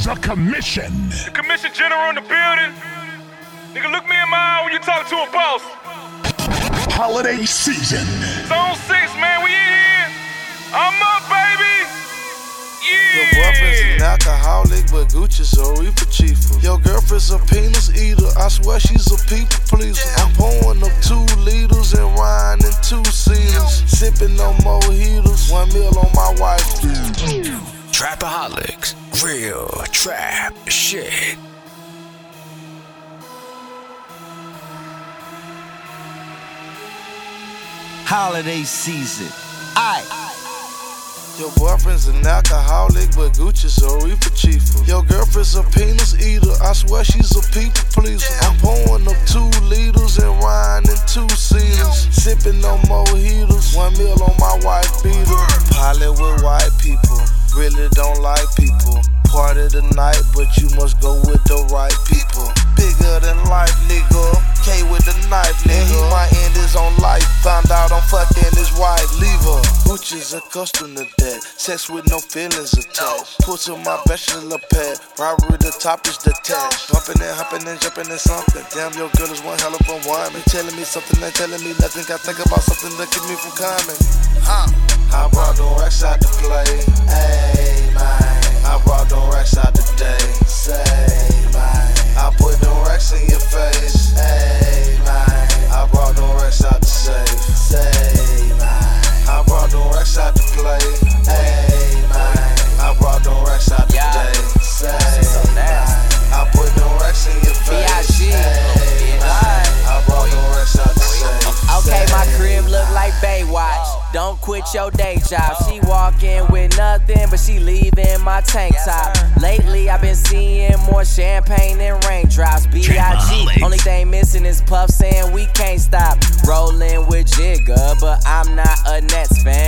The commission. The commission general in the building. Nigga, look me in my eye when you talk to a boss. Holiday season. Zone 6, man, we in here. I'm up, baby. Yeah. Your boyfriend's an alcoholic, but Gucci's a reefer cheaper. Your girlfriend's a penis eater. I swear she's a people pleaser. I'm pouring up two liters and riding in two seaters. Sipping on more heaters. One meal on my wife. Trapaholics. Real trap shit. Holiday season. Aight. Your boyfriend's an alcoholic, but Gucci's a reefer chief. Your girlfriend's a penis eater. I swear she's a people pleaser. I'm pouring up two liters and riding in two seaters. Sipping on more heaters. One meal on my wife beater. Pilot with white people. Really don't like people. Party tonight, but you must go with the right people. Bigger than life, nigga. K with the knife, nigga. And he might end his own life. Found out I'm fucking his wife. Leave her. Gucci's accustomed to that. Sex with no feelings attached. Put to my bachelor pad. Robbery, the top is detached. Bumping and hopping and jumping and something. Damn, your girl is one hell of a woman. Telling me something and telling me nothing. Got think about something that keep me from coming. Huh. I brought the racks out to play. Quit your day job. She walk in with nothing, but she leaving my tank top. Lately, I've been seeing more champagne than raindrops. B.I.G. Only thing missing is Puff saying we can't stop. Rolling with Jigga, but I'm not a Nets fan.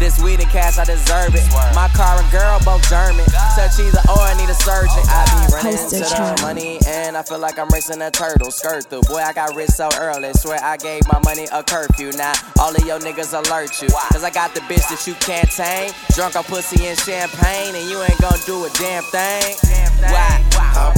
This weed and cash, I deserve it. My car and girl both German. Touch either or, I need a surgeon. I be running Post into a the trap. money and I feel like I'm racing a turtle. Skirt through. Boy, I got rich so early. Swear I gave my money a curfew. Now all of your niggas alert you. Cause I got the bitch that you can't tame. Drunk on pussy and champagne, and you ain't gonna do a damn thing. Why? I